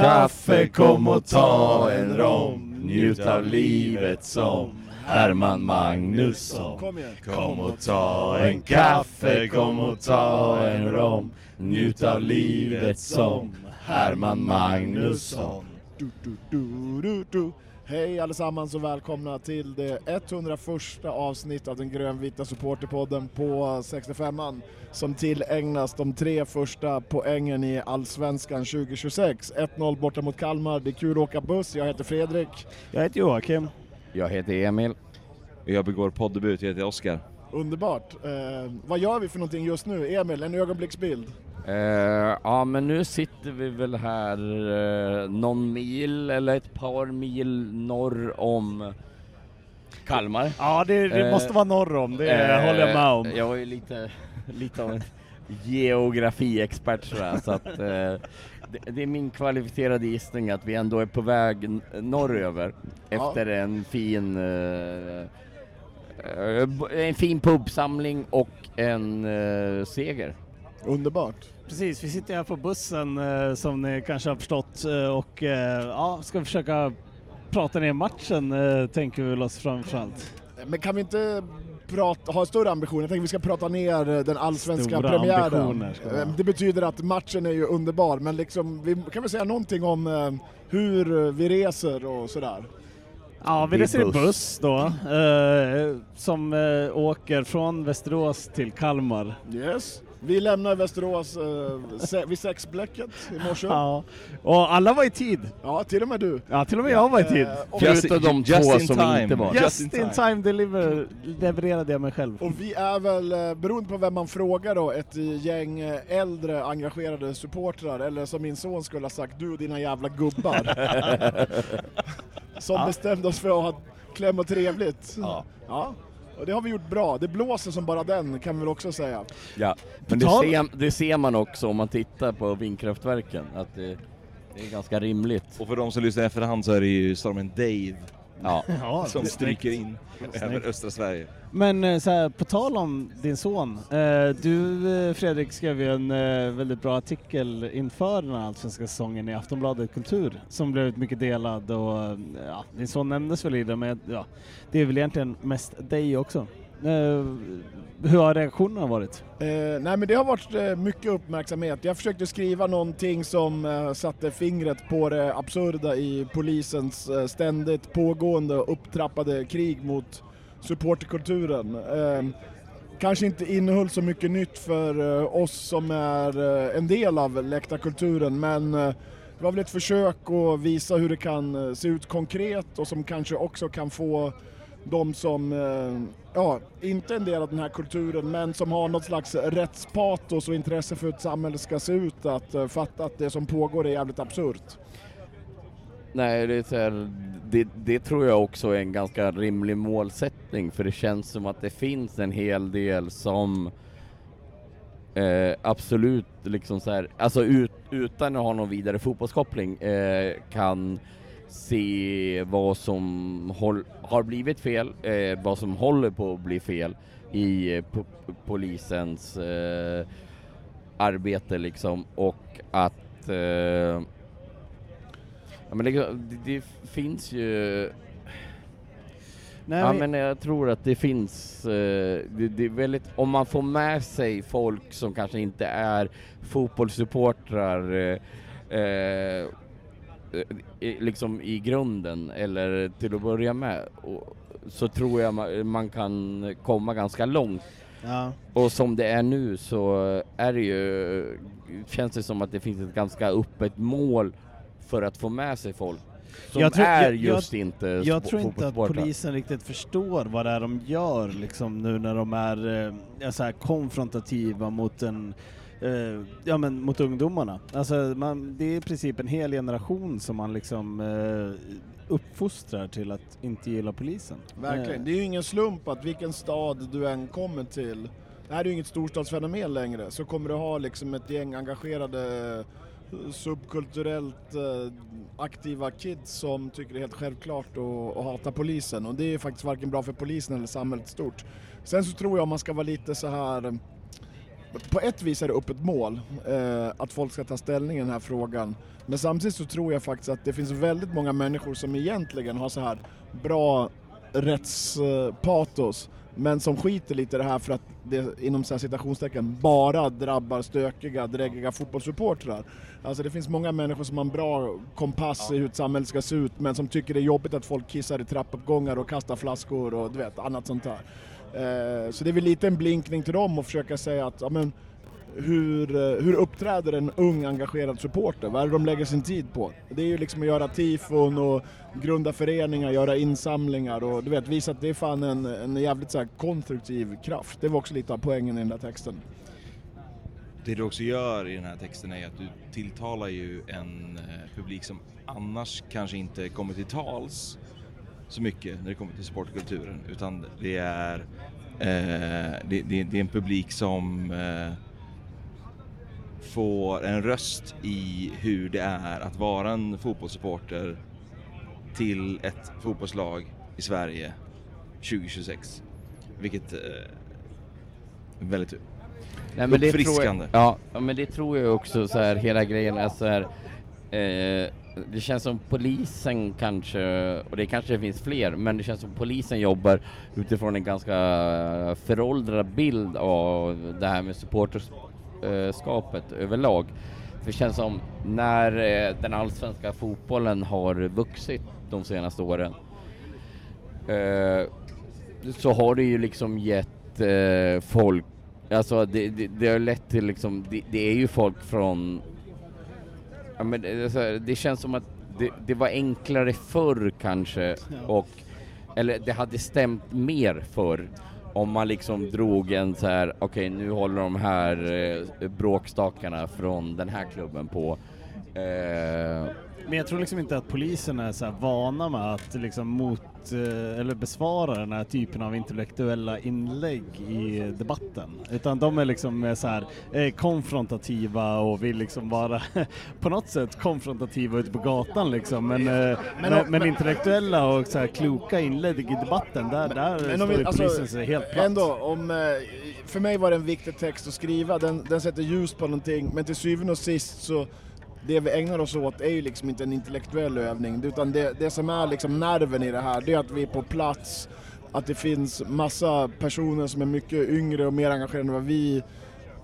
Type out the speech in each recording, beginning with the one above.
kaffe, kom och ta en rom. Njut av livet som Herman Magnusson. Kom och ta en kaffe, kom och ta en rom. Njut av livet som Herman Magnusson. Du, du, du, du, du. Hej allesammans och välkomna till det 101 avsnitt av den grönvita supporterpodden på 65an som tillägnas de tre första poängen i Allsvenskan 2026. 1-0 borta mot Kalmar, det är kul att åka buss, jag heter Fredrik. Jag heter Joakim. Jag heter Emil. Jag begår poddebut, jag heter Oskar. Underbart. Eh, vad gör vi för någonting just nu? Emil, en ögonblicksbild. Eh, ja, men nu sitter vi väl här eh, någon mil eller ett par mil norr om Kalmar. Ja, det, det Eh, måste vara norr om, det Eh, håller jag med om. Jag är ju lite, lite av en geografiexpert sådär, så att eh, det, det är min kvalificerade gissning att vi ändå är på väg norröver Ja. efter en fin eh, en fin pubsamling och en seger. Underbart. Precis, vi sitter här på bussen eh, som ni kanske har förstått eh, och eh, ja, ska försöka prata ner matchen tänker vi väl oss framförallt. Men kan vi inte prata, ha större ambitioner? Jag tänker vi ska prata ner den allsvenska Stora premiären. Det betyder att matchen är ju underbar, men liksom, vi kan väl säga någonting om hur vi reser och sådär. Ja, vi reser i buss. buss då eh, som eh, åker från Västerås till Kalmar. Yes. Vi lämnar Västerås eh, se, vid sexblecket i morse. Ja. Ja, och alla var i tid. till och med du. Ja, till och med jag var i tid. Eh, Förutom de just två in som time. inte var. Just Just in in time. time deliver, levererade jag mig själv. och vi är väl, eh, beroende på vem man frågar då, ett gäng eh, äldre engagerade supportrar, eller som min son skulle ha sagt, du och dina jävla gubbar. som Ja. bestämde oss för att ha kläm och trevligt. Ja. Ja, och det har vi gjort bra. Det blåser som bara den kan vi väl också säga. Ja, men det ser, det ser man också om man tittar på vindkraftverken, att det, det är ganska rimligt. Och för de som lyssnar efterhand så är det ju stormen Dave Ja. Ja, som stryker in över östra Sverige. Men eh, så här, på tal om din son. Eh, du eh, Fredrik skrev ju en väldigt bra artikel inför den här allsvenska säsongen i Aftonbladet Kultur som blev mycket delad och ja, din son nämndes väl i det men ja, det är väl egentligen mest dig också. Eh, hur har reaktionerna varit? Eh, nej men det har varit eh, mycket uppmärksamhet. Jag försökte skriva någonting som eh, satte fingret på det absurda i polisens eh, ständigt pågående och upptrappade krig mot supporterkulturen. Eh, kanske inte innehöll så mycket nytt för eh, oss som är en del av läktarkulturen men det var väl ett försök att visa hur det kan se ut konkret och som kanske också kan få de som eh, ja, inte är en del av den här kulturen men som har något slags rättspatos och intresse för hur ett samhälle ska se ut att eh, fatta att det som pågår är jävligt absurt. Nej, det, är så här, det, det tror jag också är en ganska rimlig målsättning för det känns som att det finns en hel del som eh, absolut liksom så här, alltså ut, utan att ha någon vidare fotbollskoppling eh, kan se vad som håll, har blivit fel, eh, vad som håller på att bli fel i eh, po polisens eh, arbete liksom. Och att eh, Ja men det, det, finns ju... Nej, ja men- men jag tror att det finns... eh, det, det är väldigt... Om man får med sig folk som kanske inte är fotbollssupportrar eh, liksom i grunden eller till att börja med så tror jag man, man kan komma ganska långt. ja. Och som det är nu så är det ju, känns det som att det finns ett ganska öppet mål för att få med sig folk som Jag tror- är jag- just inte Jag spo- tror inte att polisen riktigt förstår vad det är de gör liksom nu när de är eh, så här konfrontativa mot en eh, ja men mot ungdomarna. Alltså man, det är i princip en hel generation som man liksom eh, uppfostrar till att inte gilla polisen. Verkligen. Eh, Det är ju ingen slump att vilken stad du än kommer till, det här är ju inget storstadsfenomen längre, så kommer du ha liksom ett gäng engagerade eh, subkulturellt eh, aktiva kids som tycker det är helt självklart att, att hata polisen och det är faktiskt varken bra för polisen eller samhället stort. Sen så tror jag man ska vara lite så här på ett vis är det upp ett mål eh, att folk ska ta ställning i den här frågan. Men samtidigt så tror jag faktiskt att det finns väldigt många människor som egentligen har så här bra rättspatos men som skiter lite i det här för att det inom så här citationstecken bara drabbar stökiga, dräggiga fotbollssupportrar. Alltså det finns många människor som har en bra kompass i hur ett samhälle ska se ut men som tycker det är jobbigt att folk kissar i trappuppgångar och kastar flaskor och du vet, annat sånt där. Eh, så det är väl lite en blinkning till dem och försöka säga att ja, men, hur, eh, hur uppträder en ung engagerad supporter? Vad är det de lägger sin tid på? Det är ju liksom att göra tifon och grunda föreningar, göra insamlingar och du vet visa att det är fan en, en jävligt så här, konstruktiv kraft. Det var också lite av poängen i den där texten. Det du också gör i den här texten är att du tilltalar ju en eh, publik som annars kanske inte kommer till tals så mycket när det kommer till sportkulturen utan det är, eh, det, det, det är en publik som eh, får en röst i hur det är att vara en fotbollssupporter till ett fotbollslag i Sverige 2026. Vilket eh, är väldigt Nej, men det tror jag, ja, ja, men det tror jag också så här, hela grejen är så här, eh, det känns som polisen kanske, och det kanske finns fler, men det känns som polisen jobbar utifrån en ganska föråldrad bild av det här med supporterskapet överlag. För det känns som när eh, den allsvenska fotbollen har vuxit de senaste åren eh, så har det ju liksom gett eh, folk Alltså det, det, det har lett till liksom, det, det är ju folk från... Ja, men det, här, det känns som att det, det var enklare förr kanske och... Eller det hade stämt mer förr om man liksom drog en så här, okej nu håller de här eh, bråkstakarna från den här klubben på. Eh, Men jag tror liksom inte att polisen är så här vana med att liksom mot eh, eller besvara den här typen av intellektuella inlägg i debatten. Utan de är liksom så här eh, konfrontativa och vill liksom vara på något sätt konfrontativa ute på gatan liksom. Men, eh, men, men, intellektuella och så här kloka inlägg i debatten, där, där Men står vi- alltså, polisen sig helt platt. Ändå, om, för mig var det en viktig text att skriva, den, den sätter ljus på någonting, men till syvende och sist så det vi ägnar oss åt är ju liksom inte en intellektuell övning, utan det, det som är liksom nerven i det här, det är att vi är på plats, att det finns massa personer som är mycket yngre och mer engagerade än vad vi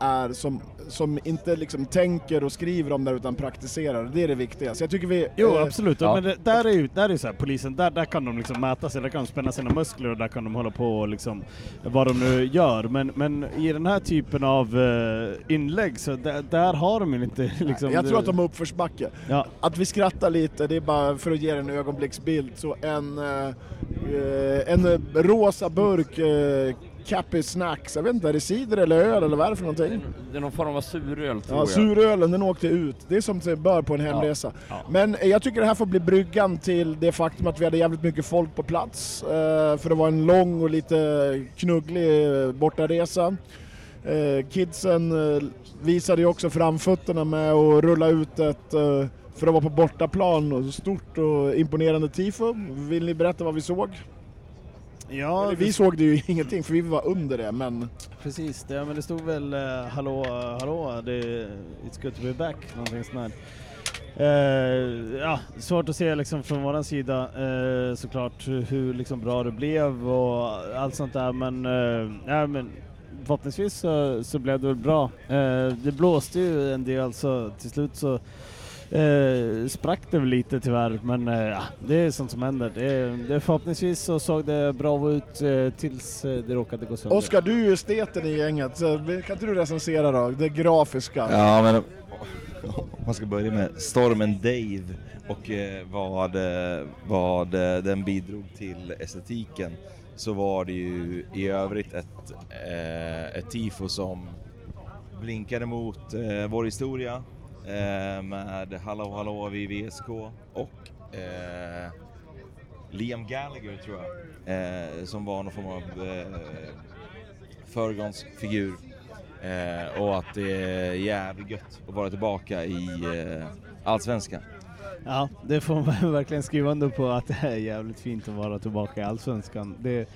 är, som, som inte liksom tänker och skriver om det utan praktiserar. Det är det viktiga. Så jag tycker vi... Jo eh, absolut, ja. men det, där är ju där är ju så här, polisen, där, där kan de liksom mäta sig, där kan de spänna sina muskler och där kan de hålla på och liksom vad de nu gör. Men, men i den här typen av eh, inlägg så där, där har de ju inte liksom... jag tror att de har uppförsbacke. Ja, Att vi skrattar lite, det är bara för att ge en ögonblicksbild. Så en, eh, eh, en rosa burk eh, Cappy Snacks, jag vet inte, är det cider eller öl eller vad är det för någonting? det är någon form av suröl tror Ja, jag. surölen den åkte ut. Det är som sig bör på en hemresa. Ja. Men eh, jag tycker det här får bli bryggan till det faktum att vi hade jävligt mycket folk på plats. Eh, för det var en lång och lite knugglig eh, bortaresa. Kidsen visade ju också framfötterna med att rulla ut ett, för att vara på bortaplan, stort och imponerande tifo. Vill ni berätta vad vi såg? Ja vi såg det ju ingenting för vi var under det, men precis. Det, men det stod väl eh, hallå, hallå, det, it's good to be back, någonting sånt. Eh, ja, svårt att se liksom från våran sida eh, såklart hur, liksom bra det blev och allt sånt där men, eh, ja, men förhoppningsvis så, så blev det väl bra. Det blåste ju en del så till slut så eh, sprack det väl lite tyvärr men eh, det är sånt som händer. Det, det, förhoppningsvis så såg det bra ut eh, tills eh, det råkade gå sönder. Oskar du är ju esteten i gänget, så kan inte du recensera då? Det grafiska. Ja, men om man ska börja med stormen Dave och eh, vad, eh, vad den bidrog till estetiken så var det ju i övrigt ett, eh, ett tifo som blinkade mot eh, vår historia eh, med Hallå hallå vi VSK och eh, Liam Gallagher tror jag eh, som var någon form av eh, föregångsfigur Eh, och att det är jävligt gött att vara tillbaka i eh, Allsvenskan. Ja, det får man verkligen skriva under på att det är jävligt fint att vara tillbaka i Allsvenskan. Det,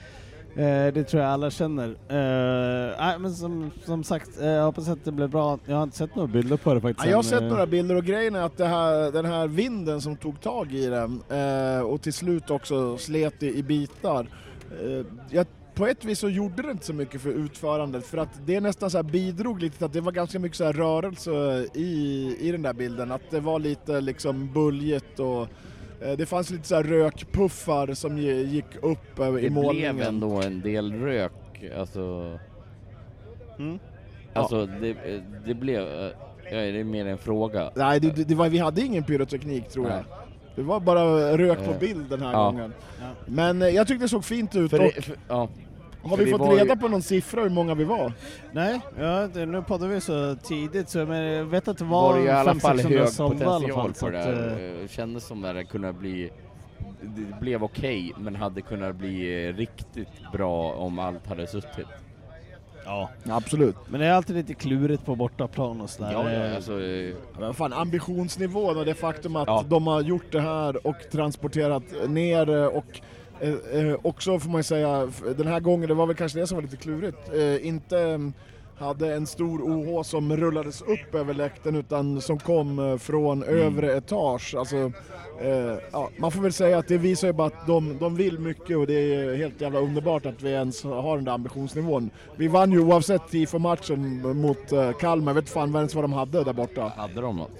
Eh, det tror jag alla känner. Eh, men som, som sagt, eh, jag hoppas att det blir bra. Jag har inte sett några bilder på det faktiskt. Ja, jag har sett eh. några bilder och grejen är att här, den här vinden som tog tag i den eh, och till slut också slet i, i bitar. Eh, jag, på ett vis så gjorde det inte så mycket för utförandet för att det nästan så här bidrog lite till att det var ganska mycket så rörelse i, i den där bilden. Att det var lite liksom buljigt och det fanns lite så här rökpuffar som gick upp eh, i Det målningen. blev ändå en del rök, alltså... Mm. Alltså det, det blev... eh, Ja, det är mer en fråga. Nej, det, det, det var, vi hade ingen pyroteknik tror jag. Nej. Det var bara rök på Eh, bild den här ja. gången. Ja. Men eh, jag tyckte det såg fint ut För och det, för, ja. Har vi det fått var ju- reda på någon siffra hur många vi var? Nej, ja, det, nu poddar vi så tidigt så men jag vet att det var, var det i alla fall 500-600 hög sålda i alla potential fall, det att, här. eh, Eh, Kändes som att det kunde bli... Det blev okej, men hade kunnat bli eh, riktigt bra om allt hade suttit. Ja. Absolut. Men det är alltid lite klurigt på bortaplan och sådär. Ja, ja, alltså... Men fan, ambitionsnivån och det faktum att Ja. de har gjort det här och transporterat ner och eh, eh, också får man ju säga, den här gången, det var väl kanske det som var lite klurigt, eh, inte mm, hade en stor OH som rullades upp över läktaren utan som kom eh, från övre etage. Alltså, eh, ja, man får väl säga att det visar ju bara att de, de vill mycket och det är helt jävla underbart att vi ens har den där ambitionsnivån. Vi vann ju oavsett TIFO-matchen mot eh, Kalmar, jag vet fan ens vad de hade där borta. Hade de något?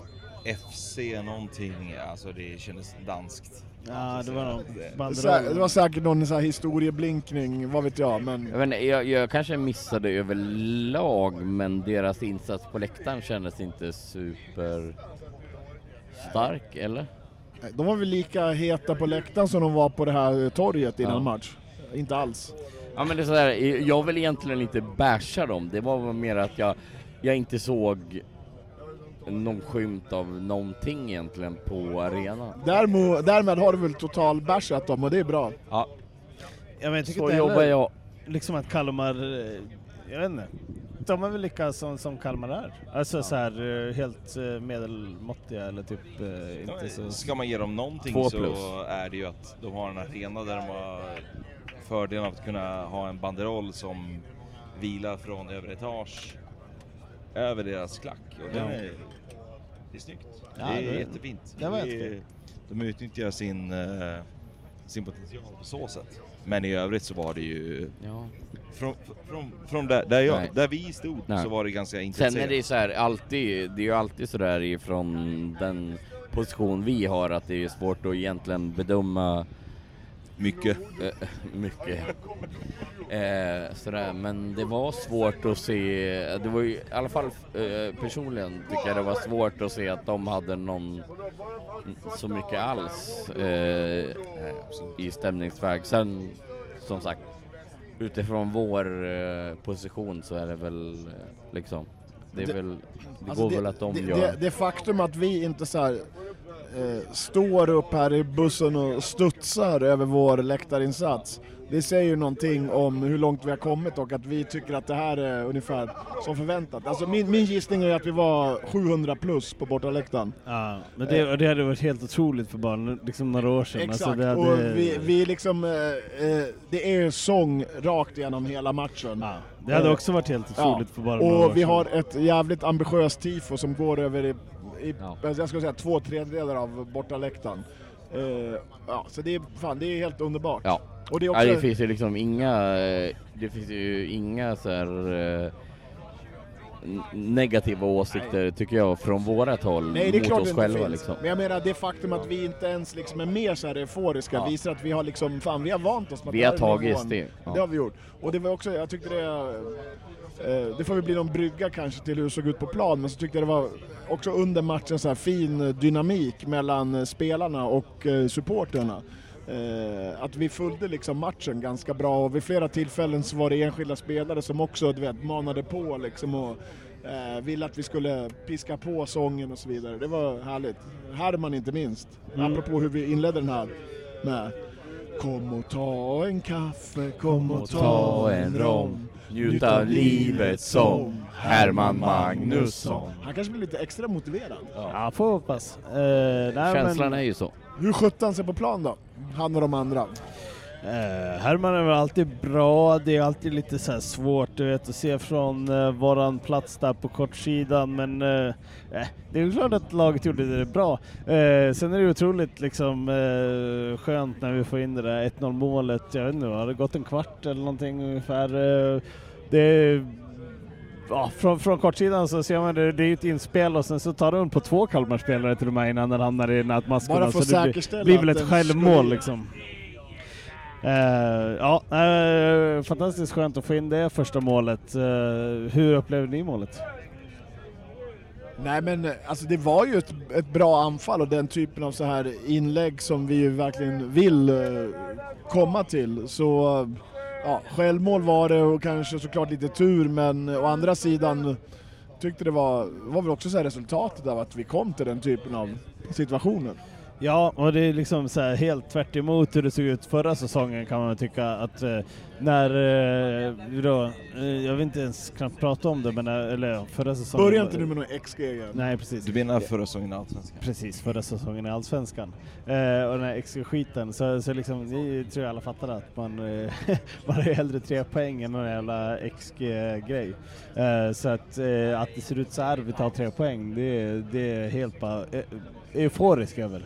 FC någonting, alltså det kändes danskt. Ja, det var någon banderoll. Det var säkert någon så här historieblinkning, vad vet jag, men Jag, vet inte, jag, jag kanske missade överlag, men deras insats på läktaren kändes inte super stark, eller? de var väl lika heta på läktaren som de var på det här torget innan Ja. match. Inte alls. Ja men det är sådär, jag vill egentligen inte basha dem, det var väl mer att jag, jag inte såg någon skymt av någonting egentligen på arenan. Därmo, därmed har du väl totalbärsat dem och det är bra. Ja, Ja, men jag tycker så jobbar jag. liksom att Kalmar, eh, jag vet inte, de är väl lika som, som Kalmar är. Alltså så här eh, helt eh, medelmåttiga eller typ inte så... Ska man ge dem någonting Två så plus. är det ju att de har en arena där de har fördelen av att kunna ha en banderoll som vilar från övre etage över deras klack. Och Ja. är, det är snyggt. Ja, det är det- jättefint. det var. De utnyttjar sin, eh, sin potential på så sätt. Men i övrigt så var det ju Ja. från, från, från där, där, jag, Nej. där vi stod Nej. så var det ganska Sen intresserat. är det ju så här, alltid, det är ju alltid sådär ifrån den position vi har att det är svårt att egentligen bedöma mycket. eh, mycket. Eh, sådär, men det var svårt att se, det var ju i alla fall eh, personligen tycker jag det var svårt att se att de hade någon så mycket alls eh, i stämningsväg. Sen som sagt, utifrån vår eh, position så är det väl eh, liksom, det är Det- väl, det Alltså går det, väl att de det, gör. det, det faktum att vi inte så här, eh, står upp här i bussen och studsar över vår läktarinsats. Det säger ju någonting om hur långt vi har kommit och att vi tycker att det här är ungefär som förväntat. Alltså min, min gissning är att vi var 700 plus på bortaläktaren. Ja, men det, det hade varit helt otroligt för bara liksom några år sedan. Exakt, Alltså, hade, och vi, vi liksom, eh, eh, det är sång rakt igenom hela matchen. ja, det hade också varit helt otroligt för bara några år Och vi sedan. har ett jävligt ambitiöst tifo som går över i, i Ja. jag skulle säga två tredjedelar av bortaläktaren. Eh, ja, så det är, fan, det är helt underbart. Ja. Och det är Ja, också, det finns ju liksom inga, eh, det finns ju inga så här n- negativa åsikter tycker jag från vårat håll nej, det är mot klart oss själva finns. liksom. Men jag menar det faktum att vi inte ens liksom är mer så här euforiska Ja. visar att vi har liksom, fan vi har vant oss med Vi det har tagit steg. Ja. Det har vi gjort. Och det var också, jag tyckte det, det får väl bli någon brygga kanske till hur det såg ut på plan, men så tyckte jag det var också under matchen så här fin eh, dynamik mellan eh, spelarna och eh, supporterna. Eh, att vi följde liksom matchen ganska bra och vid flera tillfällen så var det enskilda spelare som också du vet, manade på liksom och eh, ville att vi skulle piska på sången och så vidare. Det var härligt. Herman inte minst. Mm. Apropå hur vi inledde den här med Kom och ta en kaffe, kom och Ta en rom, njut av livet som Herman Magnusson. Han kanske blir lite extra motiverad. Ja, får hoppas. Eh, nej, Känslan men, är ju så. Hur skötte han sig på plan då? Han och de andra. Eh, Herman är väl alltid bra, det är alltid lite så svårt du vet, att se från eh, våran plats där på kortsidan men eh, det är klart att laget gjorde det bra. Eh, sen är det otroligt liksom eh, skönt när vi får in det där 1-0 målet, jag vet inte, har det gått en kvart eller någonting ungefär? Det ja, från, från kortsidan så ser man det, det är ett inspel och sen så tar det på två Kalmarspelare till och med innan den hamnar i nätmaskorna. Bara för att så det blir, säkerställa blir väl ett självmål liksom. Uh, ja, uh, fantastiskt skönt att få in det första målet. Uh, hur upplever ni målet? Nej men alltså det var ju ett, ett bra anfall och den typen av så här inlägg som vi ju verkligen vill komma till. Så ja, självmål var det och kanske såklart lite tur men å andra sidan tyckte det var, var väl också så här resultatet av att vi kom till den typen av situationer. Ja, och det är liksom så här helt tvärt emot hur det såg ut förra säsongen kan man tycka att eh, när eh, vi då, eh, jag vill inte ens knappt prata om det men när, eller ja, förra säsongen. Börja inte nu med någon XG igen. Nej precis. Du menar förra säsongen i Allsvenskan? Precis, förra säsongen i Allsvenskan. Eh, och den här XG-skiten, så, så liksom, ni tror jag alla fattar att man, eh, man har ju hellre tre poäng än någon jävla XG-grej. Eh, så att, eh, att det ser ut så här, vi tar tre poäng, det, är- det är helt bara eh, euforisk över.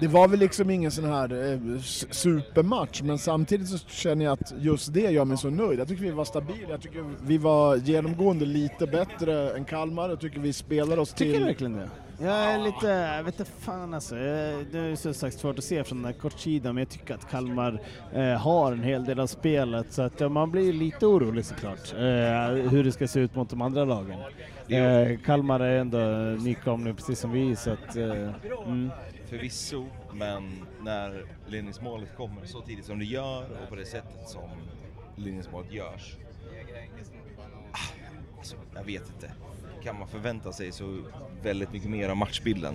Det var väl liksom ingen sån här eh, supermatch, men samtidigt så känner jag att just det gör mig så nöjd. Jag tycker vi var stabila, jag tycker vi var genomgående lite bättre än Kalmar, jag tycker vi spelade oss Tycker du till... verkligen det? Jag är lite, jag vet inte fan alltså. Det är ju som sagt svårt att se från den här kortsidan, men jag tycker att Kalmar eh, har en hel del av spelet, så att ja, man blir lite orolig såklart, eh, hur det ska se ut mot de andra lagen. Eh, Kalmar är ändå nykomling precis som vi, så att... Mm. Förvisso, men när ledningsmålet kommer så tidigt som det gör och på det sättet som ledningsmålet görs. Ah, alltså, jag vet inte. Kan man förvänta sig så väldigt mycket mer av matchbilden?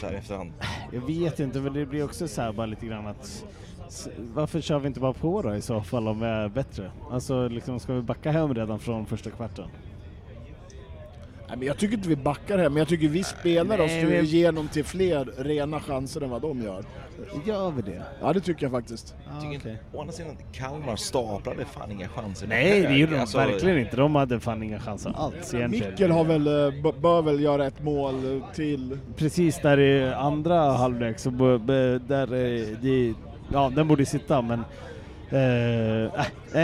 Där i efterhand. Jag vet inte, men det blir också så här bara lite grann att varför kör vi inte bara på då i så fall om vi är bättre? Alltså liksom, ska vi backa hem redan från första kvarten? Nej, men jag tycker inte vi backar här, men jag tycker vi spelar oss Nej, men- igenom till fler rena chanser än vad de gör. Gör vi det? Ja, det tycker jag faktiskt. Ah, Tycker. Å andra sidan, Kalmar staplade fan inga chanser. Nej, det gjorde de Alltså, verkligen inte. De hade fan inga chanser alls egentligen. Mikkel har väl, eh, bör väl göra ett mål till. Precis där i andra halvlek så där, eh, det, ja den borde sitta men eh,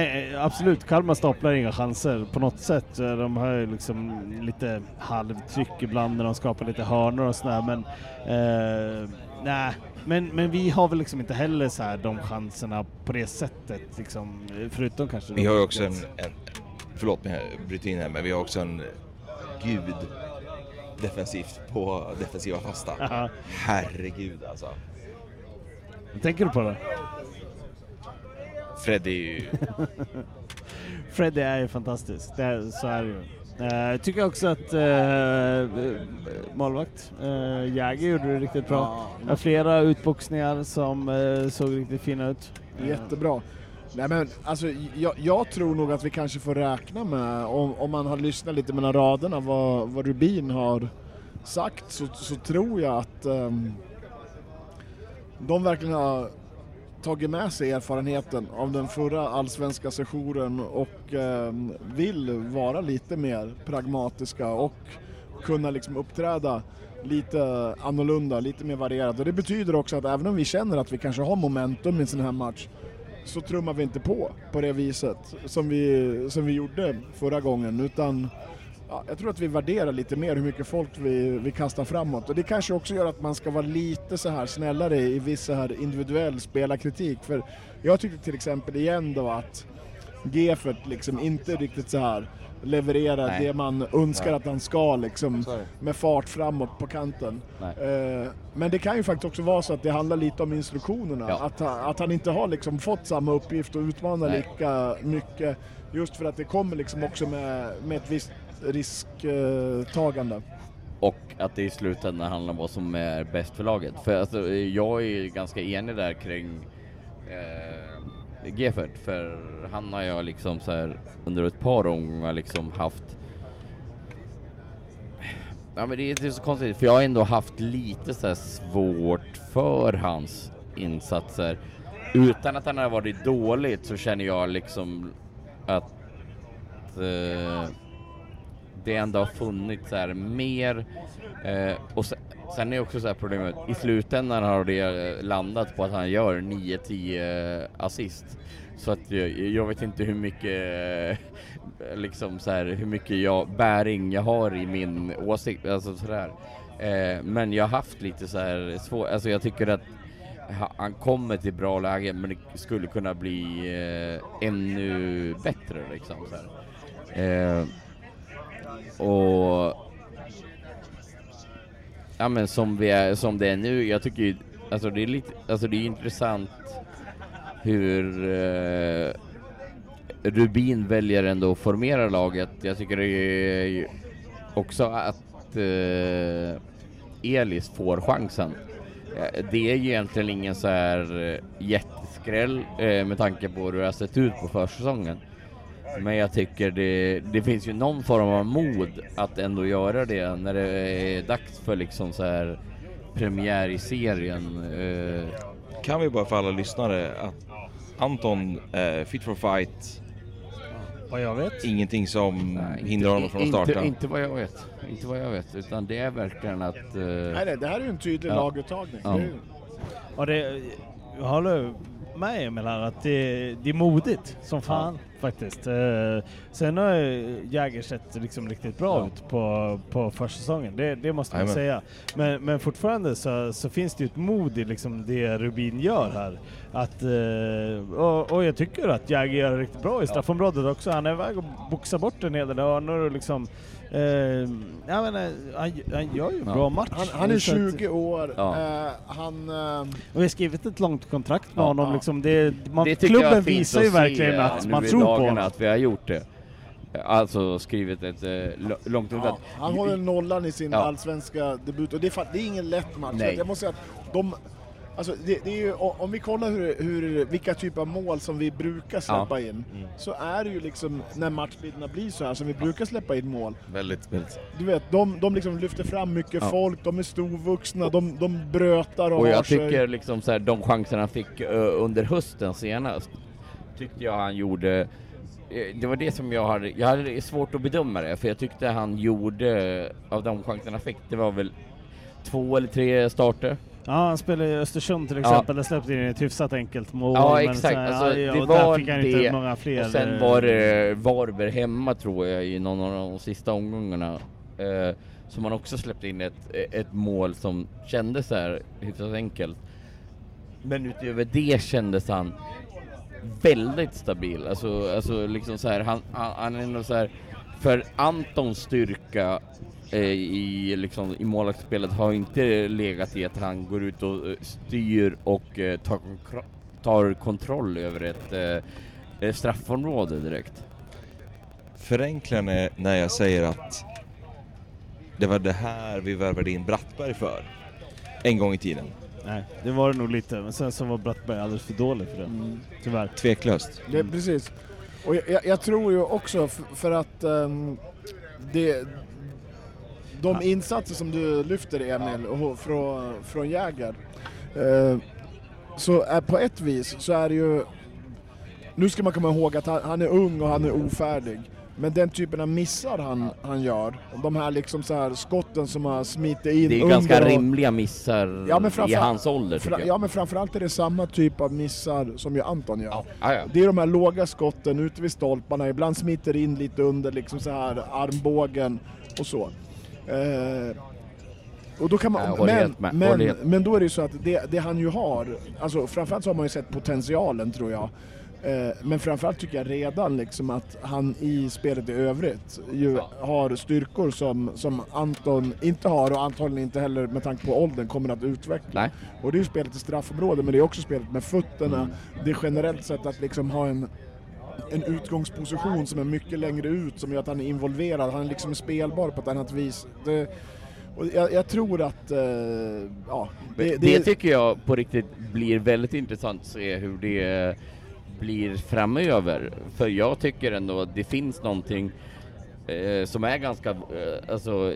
eh, absolut, Kalmar staplar inga chanser på något sätt. Eh, De har ju liksom lite halvtryck ibland när de skapar lite hörnor och sådär men eh, nej. Men, men vi har väl liksom inte heller så här de chanserna på det sättet liksom, förutom kanske... Vi har ju också en, en förlåt mig jag bryter in här, men vi har också en gud defensivt på defensiva fasta. Ja. Herregud alltså. Tänker du på det? Fred är ju... Freddy är ju fantastisk, det är, så är det ju. Eh, Jag tycker också att eh, målvakt uh, Jäger gjorde det riktigt bra. Ja. Flera utboxningar som eh, såg riktigt fina ut. Jättebra. Nej men alltså, jag, jag tror nog att vi kanske får räkna med, om, om man har lyssnat lite mellan raderna vad, vad Rubin har sagt, så, så tror jag att ehm, de verkligen har tagit med sig erfarenheten av den förra allsvenska sessionen och ehm, vill vara lite mer pragmatiska och kunna liksom uppträda lite annorlunda, lite mer varierat. Och det betyder också att även om vi känner att vi kanske har momentum i en sån här match så trummar vi inte på på det viset som vi, som vi gjorde förra gången utan ja, jag tror att vi värderar lite mer hur mycket folk vi, vi kastar framåt och det kanske också gör att man ska vara lite så här snällare i viss här individuell spelarkritik för jag tyckte till exempel igen då att Gefert liksom inte riktigt så här levererar Nej. det man önskar Nej. att han ska liksom med fart framåt på kanten. Eh, Men det kan ju faktiskt också vara så att det handlar lite om instruktionerna. Ja. Att, han- att han inte har liksom fått samma uppgift och utmana Nej. lika mycket. Just för att det kommer liksom också med, med ett visst risktagande. Och att det i slutändan handlar om vad som är bäst för laget. För alltså, jag är ju ganska enig där kring eh, Gefert, för han har jag liksom så här under ett par omgångar liksom haft Ja men det är, det är så konstigt, för jag har ändå haft lite så här svårt för hans insatser. utan att han har varit dåligt så känner jag liksom att eh, det ändå har funnits så här mer eh, och sen, sen är också så här problemet, i slutändan har det eh, landat på att han gör 9-10 eh, assist. Så att jag, jag vet inte hur mycket eh, liksom så här, hur mycket jag, bäring jag har i min åsikt, alltså sådär. Eh, men jag har haft lite så här svårt, alltså jag tycker att han kommer till bra läge men det skulle kunna bli eh, ännu bättre liksom så här. Eh, och ja men som, vi är, som det är nu, jag tycker ju, alltså det är lite, alltså det är intressant hur eh, Rubin väljer ändå att formera laget. Jag tycker det är ju också att eh, Elis får chansen. Eh, det är ju egentligen ingen så här eh, jätteskräll eh, med tanke på hur det har sett ut på försäsongen. Men jag tycker det, det finns ju någon form av mod att ändå göra det när det är dags för liksom så här premiär i serien. Eh, Kan vi bara för alla lyssnare att Anton är fit for fight, Vad jag vet. ingenting som nej, inte- hindrar honom från att starta. Inte, inte vad jag vet, inte vad jag vet, utan det är verkligen att... eh, Nej, det här är ju en tydlig Ja. laguttagning. Ja. Det är ju- Och det, jag håller med Emil här att det, det är modigt som fan faktiskt. Eh, sen har Jäger sett liksom riktigt bra Ja. ut på, på försäsongen, det, det måste man Jajamän. säga. Men, men fortfarande så, så finns det ju ett mod i liksom det Rubin gör här. Att, eh, och, och jag tycker att Jäger gör det riktigt bra i straffområdet också. Han är iväg och boxar bort en hel del och är det liksom Eh, jag menar, han, han gör ju en Ja. bra match. Han, han är Så att- 20 år, Ja. eh, han... Eh, och vi har skrivit ett långt kontrakt med Ja. honom. Ja. Liksom det, man, det klubben visar ju verkligen eh, att man tror på honom. att vi har gjort det. Alltså skrivit ett eh, långt ja, kontrakt. han håller nollan i sin Ja. allsvenska debut och det är, det är ingen lätt match. Nej. Jag måste säga att de... Alltså det, det är ju, om vi kollar hur, hur, vilka typer av mål som vi brukar släppa in, Mm. så är det ju liksom när matchbilderna blir så här som vi brukar släppa in mål. Väldigt, väldigt. Du vet, de, de liksom lyfter fram mycket Ja. folk, de är storvuxna, de, de brötar och, Och jag sig. tycker liksom så här, de chanser han fick under hösten senast, tyckte jag han gjorde eh, det var det som jag hade, jag hade svårt att bedöma det, för jag tyckte han gjorde, av de chanserna han fick, det var väl två eller tre starter. Ja, han spelade i Östersund till Ja. exempel, där släppte in ett hyfsat enkelt mål. Ja, exakt. sen- Alltså, ja, det var fick han det. inte många fler. Och sen eh, var det Varberg hemma tror jag i någon av de sista omgångarna. Eh, som man också släppte in ett, ett mål som kändes så här hyfsat enkelt. Men utöver det kändes han väldigt stabil. Alltså, alltså liksom så här, han, han, han är ändå så här, för Antons styrka i, liksom, i målvaktsspelet har inte legat i att han går ut och eh, styr och eh, tar, tar kontroll över ett eh, eh, straffområde direkt. Förenklar när jag säger att det var det här vi värvade in Brattberg för en gång i tiden? Nej, det var det nog lite, men sen så var Brattberg alldeles för dålig för det. Mm. Tyvärr. Tveklöst. Det, precis. Och jag, jag, jag tror ju också f- för att ehm, det, de insatser som du lyfter Emil och, från, från Jäger, eh, så är på ett vis så är det ju, nu ska man komma ihåg att han, han är ung och han är ofärdig. Men den typen av missar han, han gör, de här liksom så här skotten som har smitit in Det är ju ganska och- rimliga missar Ja, i hans ålder Fra, ja men framförallt är det samma typ av missar som ju Anton gör. Ja. Det är de här låga skotten ute vid stolparna, ibland smiter in lite under liksom så här armbågen och så. Eh, och då kan man, håller men, med, men, men då är det ju så att det, det han ju har, alltså framförallt så har man ju sett potentialen tror jag. Eh, men framförallt tycker jag redan liksom att han i spelet i övrigt ju har styrkor som, som Anton inte har och antagligen inte heller med tanke på åldern kommer att utveckla. Nej. Och det är ju spelet i straffområde men det är också spelet med fötterna. Det är generellt sett att liksom ha en, en utgångsposition som är mycket längre ut som gör att han är involverad. Han är liksom spelbar på ett annat vis. Det, och jag, jag tror att, eh, ja. Det, det tycker jag på riktigt blir väldigt intressant att se hur det blir framöver. För jag tycker ändå att det finns någonting eh, som är ganska, eh, alltså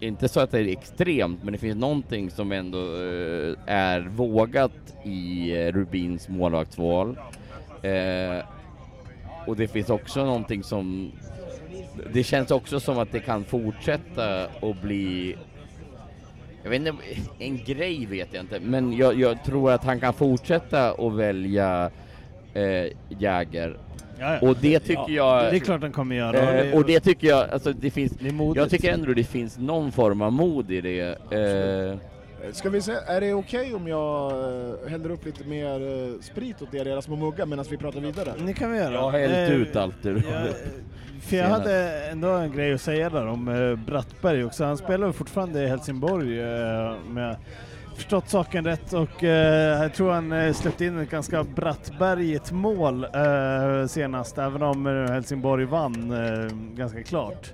inte så att det är extremt, men det finns någonting som ändå eh, är vågat i eh, Rubins målvaktsval. Eh, och det finns också någonting som... Det känns också som att det kan fortsätta och bli... Jag vet inte, en grej vet jag inte, men jag, jag tror att han kan fortsätta att välja eh, Jäger. Ja, ja. Och det tycker jag... Det är klart den kommer göra. Eh, och det tycker jag, alltså det finns, det jag tycker ändå det finns någon form av mod i det. Eh, Ska vi se, är det okej om jag eh, häller upp lite mer eh, sprit åt er, era små muggar, medan vi pratar vidare? Det kan vi göra. jag har hällt Eh, ut allt du Ja, för jag hade ändå en grej att säga där om eh, Brattberg också. Han spelar ju fortfarande i Helsingborg eh, med förstått saken rätt och eh, jag tror han eh, släppte in ett ganska Brattbergigt mål eh, senast, även om eh, Helsingborg vann eh, ganska klart.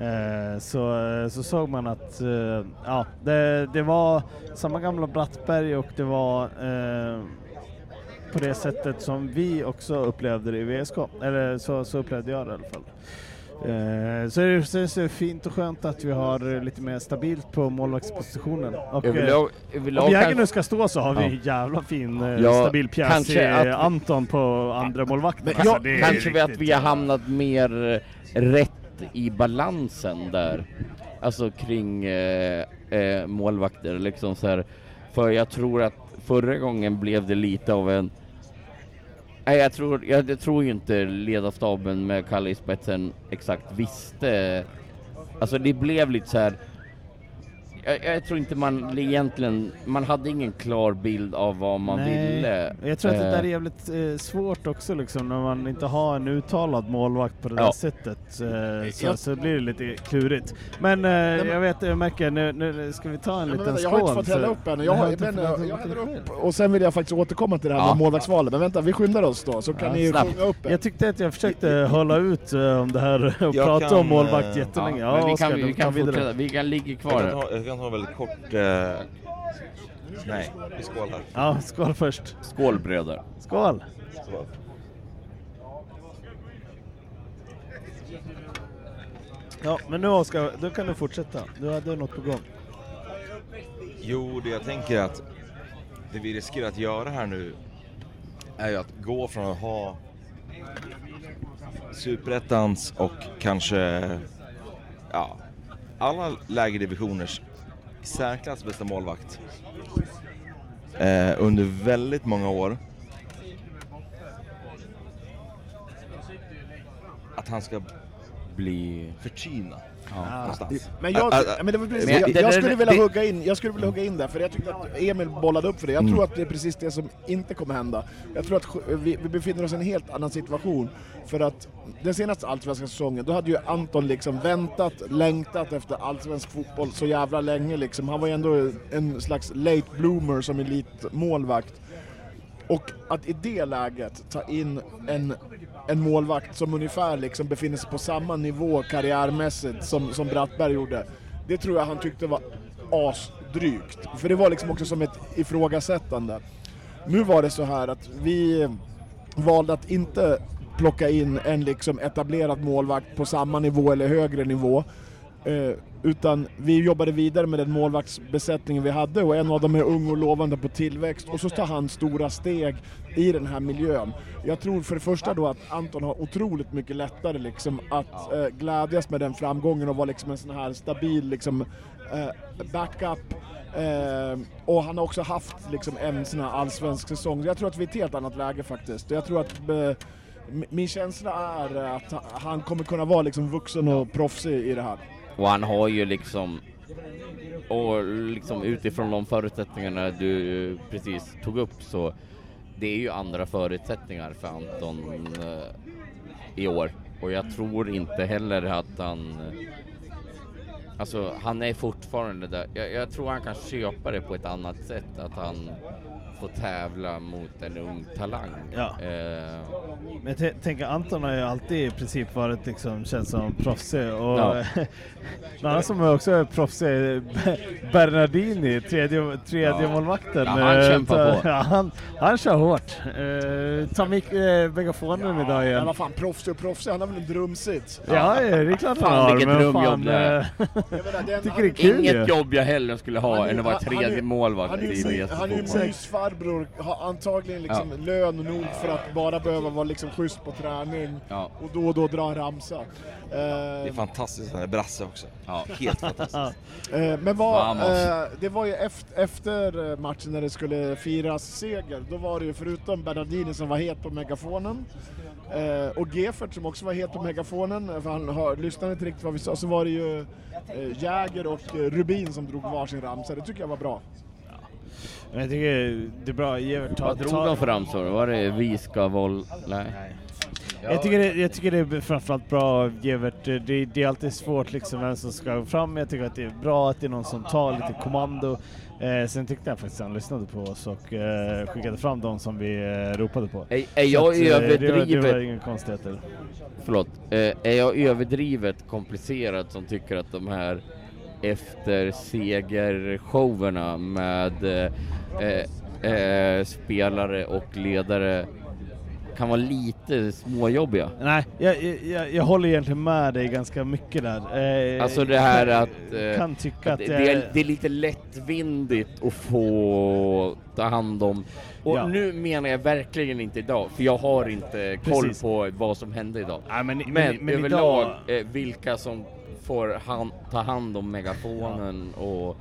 Eh, så, så såg man att eh, ja, det, det var samma gamla Brattberg och det var eh, på det sättet som vi också upplevde det i VSK. Eller så, så upplevde jag det i alla fall. Eh, så det känns fint och skönt att vi har lite mer stabilt på målvaktspositionen. Och, eh, överlag, överlag om Jäger nu ska stå så har vi Ja. jävla fin eh, Ja, stabil pjäs kanske i Anton på andra målvakten. Alltså, är Kanske vi att vi har hamnat mer rätt i balansen där. Alltså kring eh, eh, målvakter liksom så här. För jag tror att förra gången blev det lite av en Nej, jag tror, jag, jag tror ju inte ledarstaben med Kalle i spetsen exakt visste. Alltså det blev lite så här. Jag, jag tror inte man egentligen, man hade ingen klar bild av vad man Nej, ville. Jag tror att det Eh, där är jävligt eh, svårt också liksom när man inte har en uttalad målvakt på det där Ja. sättet. Eh, så, Jag- så blir det lite klurigt. Men, eh, men- jag vet, jag märker nu, nu ska vi ta en Ja, men liten vänta, jag skål? har inte fått hälla upp än. Jag, Nej, men, hälla jag upp häller upp. Och sen vill jag faktiskt återkomma till det här Ja. med målvaktsvalet. Men vänta, vi skyndar oss då, så kan Ja, ni sjunga upp. Jag tyckte att jag försökte hålla ut eh, om det här och Jag prata kan, om målvakt eh, jättelänge. Ja, vi Oskar, kan, du vi tar kan vidare. fortsätta, vi kan ligga Jag kvar kan, här. ta, jag kan ta en väldigt kort... Eh, nej, vi skålar. Ja, skål först. Skål bröder. Skål! Skål. Ja, men nu Oskar, då kan du fortsätta. Du hade något på gång. Jo, det jag tänker att det vi riskerar att göra här nu är ju att gå från att ha Superettans och kanske ja, alla lägre divisioners särklass bästa målvakt eh, under väldigt många år. Att han ska Bli... förtynad. Ja. Men jag, Ä- ä- ja, men det var precis, Men jag, det- jag det- skulle vilja det- hugga in, jag skulle vilja hugga in där, för jag tyckte att Emil bollade upp för det. Jag Mm. tror att det är precis det som inte kommer hända. Jag tror att vi, vi befinner oss i en helt annan situation. För att den senaste allsvenska säsongen, då hade ju Anton liksom väntat, längtat efter allsvensk fotboll så jävla länge liksom. Han var ju ändå en slags late bloomer som elitmålvakt. Och att i det läget ta in en, en målvakt som ungefär liksom befinner sig på samma nivå karriärmässigt som, som Brattberg gjorde, det tror jag han tyckte var asdrygt. För det var liksom också som ett ifrågasättande. Nu var det så här att vi valde att inte plocka in en liksom etablerad målvakt på samma nivå eller högre nivå. Eh, utan vi jobbade vidare med den målvaktsbesättningen vi hade och en av dem är ung och lovande på tillväxt och så tar han stora steg i den här miljön. Jag tror för det första då att Anton har otroligt mycket lättare liksom att eh, glädjas med den framgången och vara liksom en sån här stabil liksom, eh, backup. Eh, och han har också haft liksom en sån här allsvensk säsong. Jag tror att vi är i ett helt annat läge faktiskt. Jag tror att eh, min känsla är att ha- han kommer kunna vara liksom vuxen och proffsig i det här. Och han har ju liksom, och liksom utifrån de förutsättningarna du precis tog upp så det är ju andra förutsättningar för Anton eh, i år. Och jag tror inte heller att han, alltså han är fortfarande där. Jag, jag tror han kan köpa det på ett annat sätt, att han får tävla mot en ung talang. Ja. Eh, Men jag tänker Anton har ju alltid i princip varit liksom, känns som proffsig och Ja. en annan som också är proffsig Bernardini, tredje, tredje Ja. målvakten. Ja, han Eh, kämpar på. Ja, han, han kör hårt. Uh, ta mik- uh, megafonen idag Men igen. vad fan, proffsig och proffsig, han har väl en drömsits? Ja, ja, det är klart han Fan, har. vilket men drömjobb fan, det är. eh, Jag menar, den, Tycker det är kul ju. Inget jobb jag hellre skulle ha Han än att vara han- han tredje är- målvakt Han i ju, han är ju fotboll. Mysfarbror, har antagligen liksom lön nog för att bara behöva vara liksom schysst på träning Ja. och då och då dra en ramsa. Det är Eh, fantastiskt, är brasse också. Ja. Helt fantastiskt. eh, men vad, eh, det var ju efter, efter matchen när det skulle firas seger, då var det ju förutom Bernardini som var het på megafonen eh, och Gefert som också var het på megafonen, för han hör, lyssnade inte riktigt vad vi sa, så var det ju eh, Jäger och Rubin som drog varsin ramsa, det tycker jag var bra. Men jag tycker det är bra, Evert Vad drog de för ramsor? Var det vi ska våld... Nej. Jag tycker, det, jag tycker det är framförallt bra av Evert. Det, det är alltid svårt liksom vem som ska gå fram. Jag tycker att det är bra att det är någon som tar lite kommando. Eh, sen tyckte jag faktiskt att han lyssnade på oss och eh, skickade fram de som vi eh, ropade på. Är, är jag att, eh, Det var, det var överdrivet... inga konstigheter. Förlåt. Eh, är jag överdrivet komplicerad som tycker att de här efter segershowerna med eh, eh, eh, spelare och ledare kan vara lite småjobbiga? Nej, jag, jag, jag håller egentligen med dig ganska mycket där. Eh, Alltså det här att, eh, kan tycka Att att, det, är, det är lite lättvindigt att få ta hand om. Och Ja. nu menar jag verkligen inte idag, för jag har inte koll Precis. på vad som hände idag. Nej, men, Men, men överlag, idag- eh, vilka som får han, ta hand om megafonen och...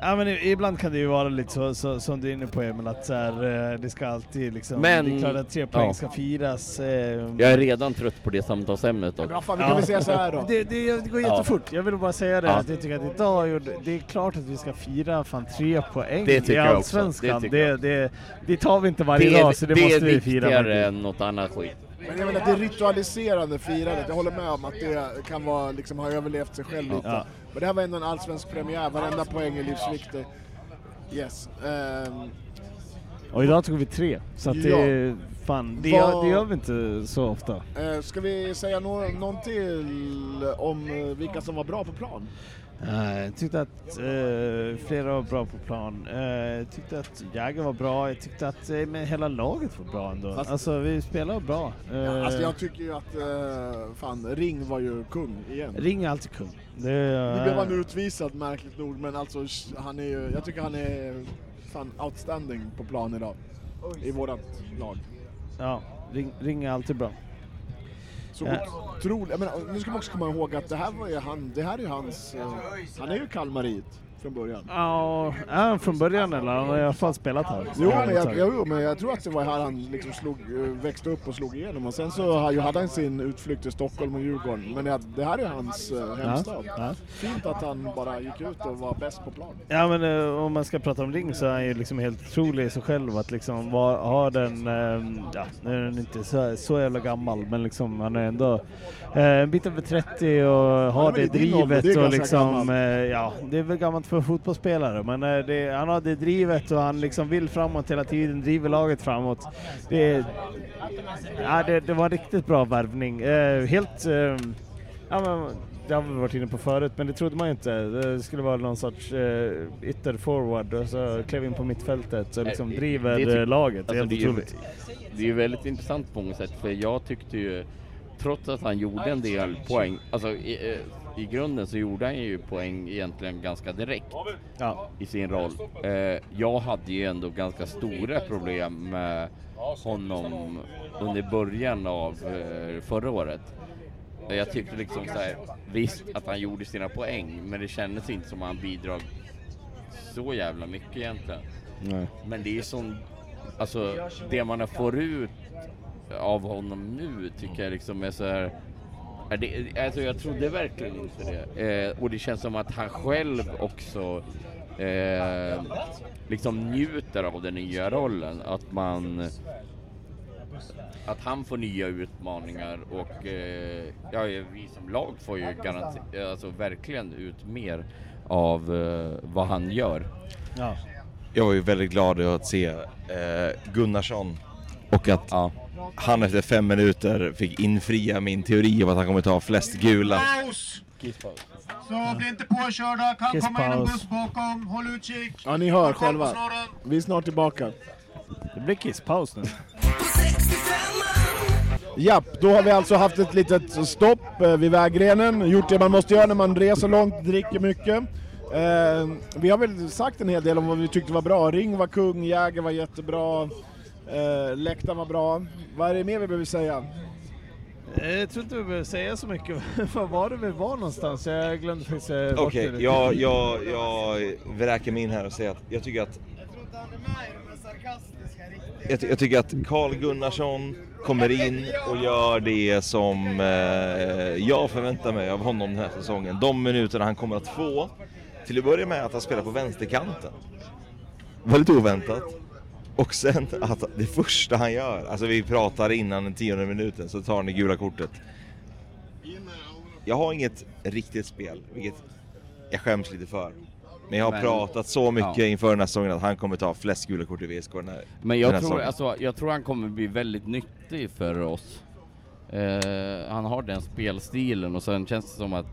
Ja men ibland kan det ju vara lite så, så som du är inne på Emil, att så här, eh, det ska alltid liksom, Men- det är klart att tre poäng ja. ska firas. eh, Jag är redan trött på det samtalsämnet dock. Fan, vi kan väl säga så här då. Det, det, det går jättefort, jag vill bara säga det, Ja. att jag tycker att idag, gjorde- det är klart att vi ska fira fan tre poäng Det tycker i jag också, Allsvenskan. det tycker Det, jag. det, det tar vi inte varje det, dag, så det, det måste är vi fira. viktigare verkligen. än något annat skit. Men jag menar det ritualiserande firandet, jag håller med om att det kan vara, liksom, ha överlevt sig själv lite. Ja. Men det här var ändå en allsvensk premiär, varenda poäng är livsviktig. Yes. Ehm, Och idag tog vi tre, så att det Ja. är fan, det, gör, det gör vi inte så ofta. eh, ska vi säga nå någon till om eh, vilka som var bra på plan? Eh, Jag tyckte att eh, flera var bra på plan. Eh, Jag tyckte att Jäger var bra. Jag tyckte att eh, men hela laget var bra ändå. Fast- alltså vi spelade bra. Ja, alltså jag tycker ju att, eh, fan, Ring var ju kung igen. Ring är alltid kung. Det, Nu blev han utvisad märkligt nog, men alltså han är ju, jag tycker han är fan outstanding på plan idag. I vårat lag. Ja, ring, ring är alltid bra. Så Ja. otroligt, jag menar, nu ska man också komma ihåg att det här var ju han, det här är hans, eh, han är ju kalmarit från början. Ja, är han från början eller? Han har i alla fall spelat här. Jo men, jag, jo, men jag tror att det var här han liksom slog, eh, växte upp och slog igenom och sen så ha- hade han sin utflykt till Stockholm och Djurgården. Men det, här är hans eh, Ja, hemstad. ja. Fint att han bara gick ut och var bäst på plan. Ja men eh, om man ska prata om Ring så är han ju liksom helt otrolig i sig själv att liksom var, ha den, eh, ja nu är han inte så, så jävla gammal men liksom han är ändå en bit över 30 och har det drivet och liksom, ja det är väl gammalt för fotbollsspelare men eh, det, han har det drivet och han liksom vill framåt hela tiden, driver laget framåt. Det, ja, det, det var en riktigt bra värvning. Eh, helt, eh, ja men det har vi varit inne på förut, men det trodde man ju inte. Det skulle vara någon sorts eh, ytterforward och så klev in på mittfältet och liksom Eh, driver det eh, laget. Alltså, det, är ju, det är ju väldigt intressant på många sätt, för jag tyckte ju, trots att han gjorde en del poäng, alltså eh, i grunden så gjorde han ju poäng egentligen ganska direkt Ja. i sin roll. Eh, jag hade ju ändå ganska stora problem med honom under början av eh, förra året. Jag tyckte liksom så här, visst att han gjorde sina poäng, men det kändes inte som att han bidrog så jävla mycket egentligen. Nej. Men det är som, alltså det man får ut av honom nu tycker jag liksom är så här. Det, alltså jag trodde verkligen inte det. Eh, och det känns som att han själv också eh, liksom njuter av den nya rollen. Att man att han får nya utmaningar och eh, ja, vi som lag får ju garanti, alltså verkligen ut mer av eh, vad han gör. Ja. Jag var ju väldigt glad att se eh, Gunnarsson och att Ja. Han efter fem minuter fick infria min teori om att han kommer ta flest gula. Paus! Så bli inte påkörda, kan Kiss komma in en paus. buss bakom, håll utkik. Ja ni hör själva. Vi är snart tillbaka. Det blir kisspaus nu. På 65 Japp, då har vi alltså haft ett litet stopp eh, vid vägrenen, gjort det man måste göra när man reser långt, dricker mycket. Eh, vi har väl sagt en hel del om vad vi tyckte var bra. Ring var kung, Jäger var jättebra, eh, läktaren var bra. Vad är det mer vi behöver säga? Eh, Jag tror inte vi behöver säga så mycket. Vad var det vi var någonstans? Jag glömde faktiskt eh, Okej, det. jag, jag, jag vräker mig in här och säger att jag tycker att jag, ty- jag tycker att Carl Gunnarsson kommer in och gör det som eh, jag förväntar mig av honom den här säsongen. De minuterna han kommer att få. Till att börja med att han spelar på vänsterkanten. Väldigt oväntat. Och sen att det första han gör, alltså vi pratar innan den tionde minuten så tar han det gula kortet. Jag har inget riktigt spel, vilket jag skäms lite för. Men jag har Men- pratat så mycket ja. inför den här säsongen att han kommer ta flest gula kort i VSK den här, Men den jag här tror, säsongen. alltså, jag tror han kommer bli väldigt nyttig för oss. Eh, han har den spelstilen och sen känns det som att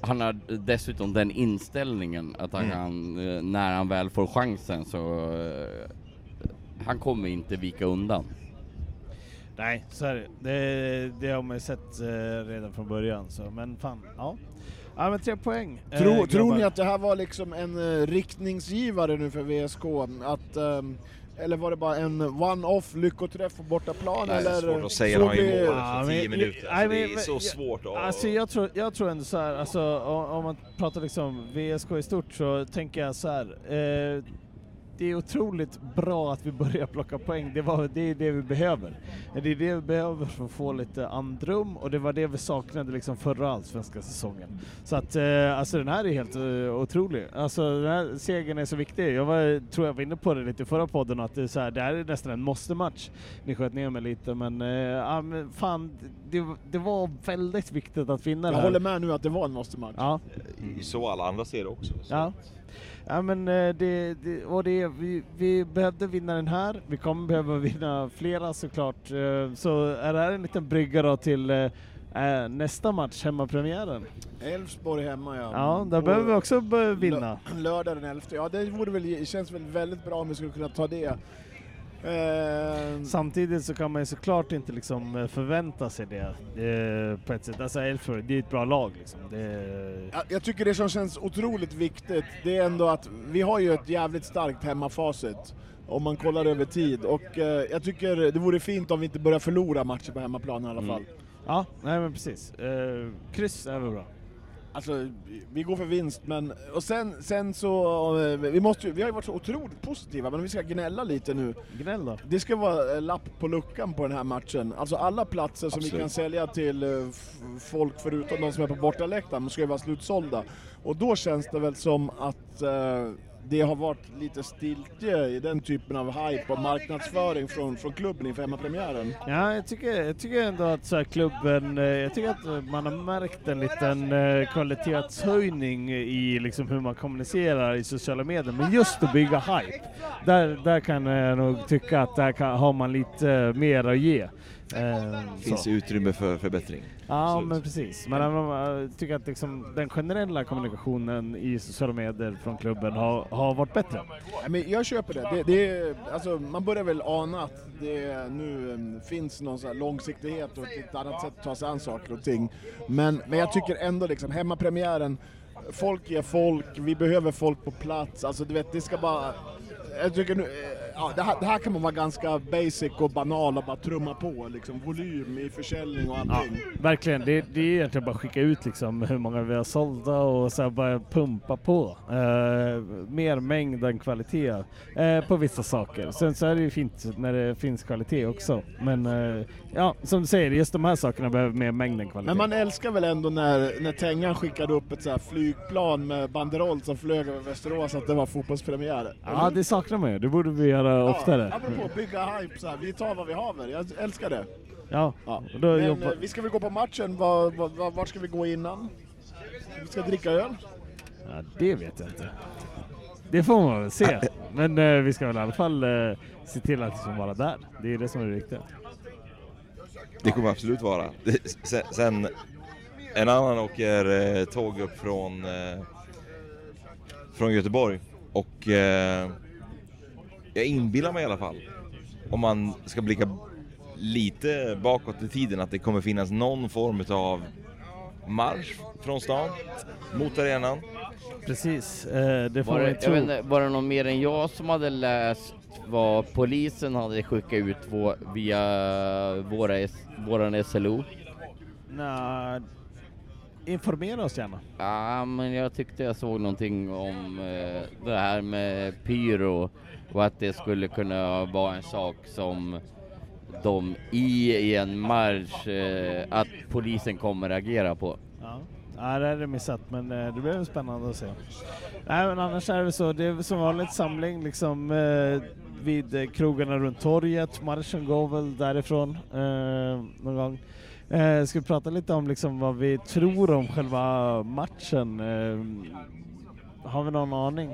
han har dessutom den inställningen att han Mm. kan, eh, när han väl får chansen så eh, han kommer inte vika undan. Nej, så är det. det. Det har man ju sett eh, redan från början. Så. Men fan, ja. Ja men tre poäng. eh, Tror, ni att det här var liksom en riktningsgivare nu för VSK? Att, ehm, eller var det bara en one-off lyckoträff på bortaplan? Det är eller svårt att säga han vi- gör mål Ja, efter men- 10 minuter. nej, Alltså, det är så jag- svårt att... Alltså jag tror, jag tror ändå så här, alltså om, om man pratar liksom VSK i stort så tänker jag så här. Eh, det är otroligt bra att vi börjar plocka poäng. Det, var, det är det vi behöver. Det är det vi behöver för att få lite andrum och det var det vi saknade liksom förra allsvenska säsongen. Så att eh, alltså den här är helt eh, otrolig. Alltså den här segern är så viktig. Jag var, tror jag var inne på det lite i förra podden att det, är så här, det här är nästan en måste-match. Ni sköt ner mig lite men, eh, ja, men fan, det, det var väldigt viktigt att vinna det Jag här. håller med nu att det var en måste-match. Ja, Så alla andra ser det också. Så. ja. Ja men eh, det, det, och det, vi, vi behövde vinna den här, vi kommer behöva vinna flera såklart. Eh, Så är det här en liten brygga då till eh, nästa match, hemmapremiären? Elfsborg hemma ja. Ja, där På behöver vi också vinna. lö- Lördag den 11. Ja det vore väl, känns väl väldigt bra om vi skulle kunna ta det. Eh, Samtidigt så kan man ju såklart inte liksom eh, förvänta sig det eh, på ett sätt. Alltså Elfsborg, det är ett bra lag liksom. Det, jag- jag tycker det som känns otroligt viktigt, det är ändå att vi har ju ett jävligt starkt hemmafacit. Om man kollar över tid. Och eh, jag tycker det vore fint om vi inte börjar förlora matcher på hemmaplan i alla Mm. fall. ja, nej men precis. Eh, kryss är väl bra. Alltså, vi går för vinst, men... Och sen, sen så... eh, Vi, måste, vi har ju varit så otroligt positiva, men vi ska gnälla lite nu. Gnäll då. Det ska vara eh, lapp på luckan på den här matchen. Alltså alla platser som vi Absolut. kan sälja till eh, folk förutom de som är på bortaläktaren ska ju vara slutsålda. Och då känns det väl som att eh, det har varit lite stiltje i den typen av hype och marknadsföring från, från klubben inför hemmapremiären. Ja, jag tycker, jag tycker ändå att så här, klubben, eh, jag tycker att eh, man har märkt en liten eh, kvalitetshöjning i liksom hur man kommunicerar i sociala medier. Men just att bygga hype, där, där kan jag nog tycka att där kan, har man lite mer att ge. Eh, finns så. utrymme för förbättring. Ja, absolut. men precis. Men om jag tycker att liksom, den generella kommunikationen i sociala medier från klubben har, har varit bättre. Ja, men jag köper det. det, det är, alltså, man börjar väl ana att det nu em, finns någon sån här långsiktighet och ett annat sätt att ta sig an saker och ting. Men, men jag tycker ändå liksom, hemmapremiären, folk är folk, vi behöver folk på plats. Alltså du vet, det ska bara... Jag tycker nu, eh, ja, det, här, det här kan man vara ganska basic och banal och bara trumma på. Liksom, volym i försäljning och Ja, allting. verkligen. Det, det är egentligen bara att skicka ut liksom hur många vi har sålda och så här bara pumpa på. Eh, mer mängd än kvalitet eh, på vissa saker. Sen så är det ju fint när det finns kvalitet också. Men eh, ja, som du säger, just de här sakerna behöver mer mängd än kvalitet. Men man älskar väl ändå när, när Tengan skickade upp ett så här flygplan med banderoll som flög över Västerås att det var fotbollspremiär. Ja, det saknar man ju. Det borde vi göra oftare. Ja, apropå bygga hype så här, vi tar vad vi haver. Jag älskar det. Ja, Ja. Men jobbar... eh, vi ska väl gå på matchen, var, var, var, vart ska vi gå innan? Vi ska dricka öl. Ja, det vet jag inte. Det får man väl se. Men eh, vi ska väl i alla fall eh, se till att liksom vara där. Det är det som är det viktiga. Det kommer absolut vara. Sen, sen en annan åker eh, tåg upp från, eh, från Göteborg och eh, jag inbillar mig i alla fall, om man ska blicka lite bakåt i tiden att det kommer finnas någon form av marsch från stan mot arenan. Precis, eh, det får Var man det, tro. inte, var det någon mer än jag som hade läst vad polisen hade skickat ut via våra, våran SLO? Nja, informera oss gärna. Ja, men jag tyckte jag såg någonting om eh, det här med pyro och att det skulle kunna vara en sak som de i, i en marsch, eh, att polisen kommer agera på. Ja. Ja, det hade jag missat, men eh, det blev spännande att se. Nej, men annars är det så, det är som vanligt samling liksom eh, vid krogarna runt torget. Marschen går väl därifrån eh, någon gång. Eh, ska vi prata lite om liksom vad vi tror om själva matchen? Eh, har vi någon aning?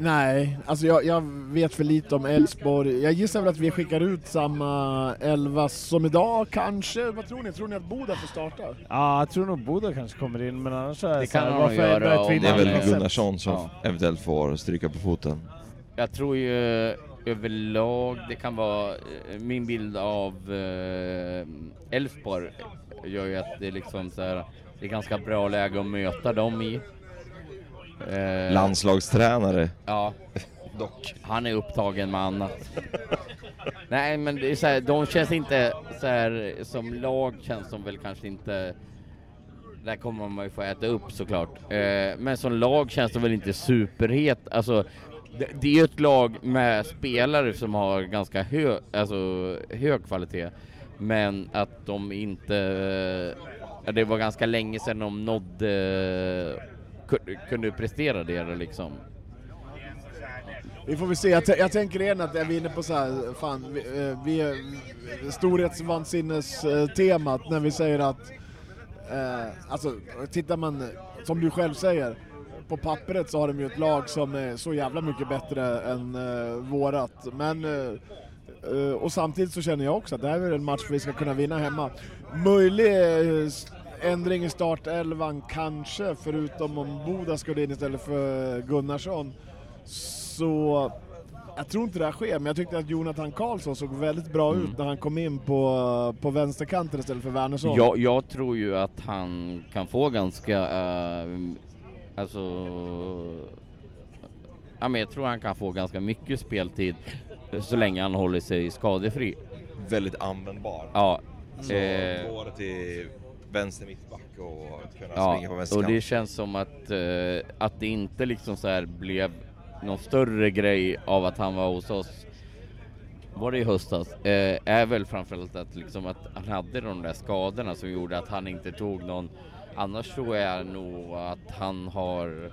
Nej, alltså jag, jag vet för lite om Elfsborg. Jag gissar väl att vi skickar ut samma elva som idag kanske. Vad tror ni? Tror ni att Boda får starta? Ja, jag tror nog Boda kanske kommer in, men annars är Det så kan här, varför nog göra om Det är väl? Gunnarsson som Ja. eventuellt får stryka på foten. Jag tror ju överlag, det kan vara eh, min bild av eh, Elfsborg gör ju att det är liksom så här, det är ganska bra läge att möta dem i. Eh, Landslagstränare Ja, dock. han är upptagen med annat. Nej men det är så här, de känns inte så här som lag känns de väl kanske inte där kommer man ju få äta upp såklart. Eh, men som lag känns de väl inte superhet. Alltså, det, det är ju ett lag med spelare som har ganska hög, alltså, hög kvalitet. Men att de inte... Det var ganska länge sedan de nådde... Kunde prestera det liksom. Vi får väl se. Jag, jag tänker igen att är vi inne på så här, fan, vi, eh, vi är storhetsvansinnes-temat när vi säger att, eh, alltså tittar man, som du själv säger, på pappret så har de ju ett lag som är så jävla mycket bättre än eh, vårat. Men, eh, eh och samtidigt så känner jag också att det här är en match vi ska kunna vinna hemma. Möjlig eh, ändring i startelvan kanske, förutom om Boda ska in istället för Gunnarsson. Så jag tror inte det här sker, men jag tyckte att Jonathan Karlsson såg väldigt bra Mm. ut när han kom in på, på vänsterkanten istället för Wernersson. Jag, jag tror ju att han kan få ganska, eh, alltså, ja men jag tror han kan få ganska mycket speltid så länge han håller sig skadefri. Väldigt användbar. Ja, Så eh, till vänster mittback och kunna ja springa på och vänsterkant. det känns som att, eh, att det inte liksom så här blev någon större grej av att han var hos oss var det i höstas, eh, är väl framförallt att, liksom att han hade de där skadorna som gjorde att han inte tog någon Annars tror jag nog att han har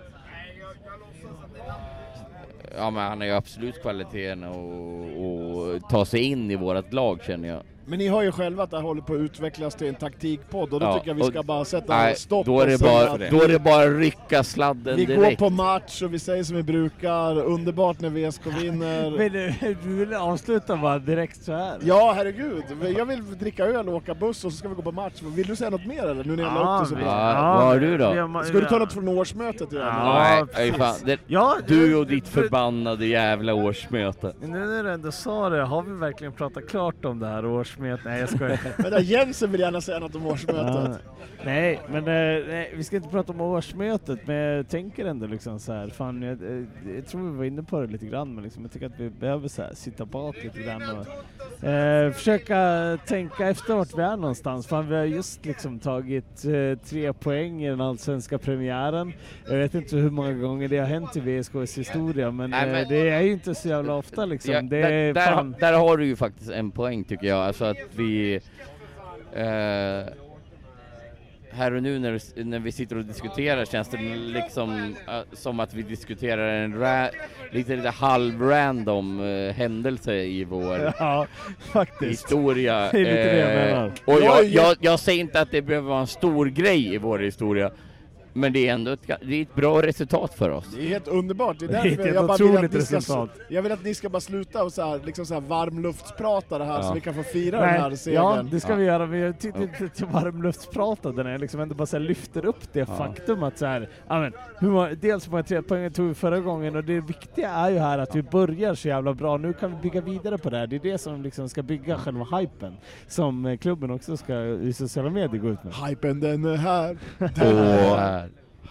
Ja men han har ju absolut kvaliteten att ta sig in i vårat lag känner jag. Men ni har ju själva att det här håller på att utvecklas till en taktikpodd och då Ja, tycker jag vi och- ska bara sätta Nej, stopp då är och det bara, att då är det bara rycka sladden vi går direkt. på match och vi säger som vi brukar, underbart när VSK vinner. Men du, du vill avsluta bara direkt så här? Ja, herregud. Jag vill dricka öl och åka buss och så ska vi gå på match. Vill du säga något mer eller? Nu när jag la upp det så vi- bra. Ja, vad har du då? Ska du ta något från årsmötet igen? Ja, Nej, fan. Det, Ja, du och ditt förbannade jävla årsmöte. Nu när du ändå sa det, har vi verkligen pratat klart om det här årsmötet? Nej jag skojar. Men där Jensen vill gärna säga något om årsmötet. Ja, nej, men eh, nej, vi ska inte prata om årsmötet, men jag tänker ändå liksom så här, fan, jag, eh, jag tror vi var inne på det lite grann, men liksom, jag tycker att vi behöver så här, sitta bak lite grann och eh, försöka tänka efter vart vi är någonstans. Fan, vi har just liksom tagit eh, tre poäng i den allsvenska premiären. Jag vet inte hur många gånger det har hänt i VSKs historia, men, Nej, men- eh, det är ju inte så jävla ofta liksom. Ja, det där, är där, där har du ju faktiskt en poäng tycker jag, alltså att vi eh, här och nu när, du- när vi sitter och diskuterar känns det liksom eh, som att vi diskuterar en ra- lite, lite halv-random eh, händelse i vår Ja, faktiskt. historia. Det är lite det jag Eh, menar. Och Jag jag, jag säger inte att det behöver vara en stor grej i vår historia, Men det är ändå ett, det är ett bra resultat för oss. Det är helt underbart. Det är Det är därför ett jag bara vill att, ni ska, resultat. jag vill att ni ska bara sluta och så här, liksom så här varmluftsprata det här Ja. så vi kan få fira den här Nej, segern. ja det ska Ja. vi göra, jag tyckte inte till varmluftspratet när jag liksom ändå bara så här lyfter upp det Ja. faktum att så här, ja, men, hur många, dels hur många tre poäng tog vi förra gången och det viktiga är ju här att vi börjar så jävla bra, nu kan vi bygga vidare på det här, det är det som liksom ska bygga själva hypen som eh, klubben också ska i sociala medier gå ut med. Hypen den är här. Och här.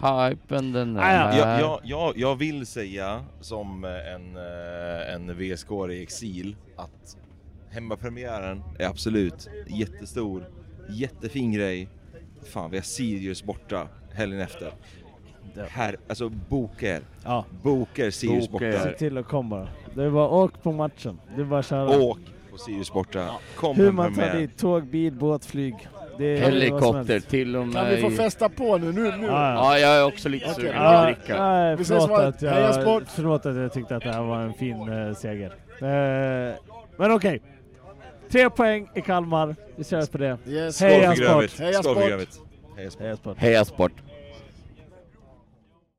Hypen den Ah, är ja. här. Jag, jag, jag, jag vill säga som en, eh, en VSK i exil att hemmapremiären är absolut jättestor, jättefin grej. Fan, vi har Sirius borta helgen efter. Här, alltså boka er. Ja, Boka er Sirius Boka er. se borta. till att komma bara. Det är bara åk på matchen, det är bara köra. Åk på Sirius borta. Kom Hur på man tar dit, tåg, bil, båt, flyg. Det Helikopter till och Kan med. vi få festa på nu? nu, nu. Ja, ja. Ja, jag är också lite sugen Ja, att dricka. nej, förlåt, att Heja jag, förlåt att jag tyckte att det här var en fin eh, seger. Eh, men okej. Tre poäng i Kalmar. Vi kör på det. Yes. Heja Skål för grövet. Heja sport. Heja sport. Heja sport!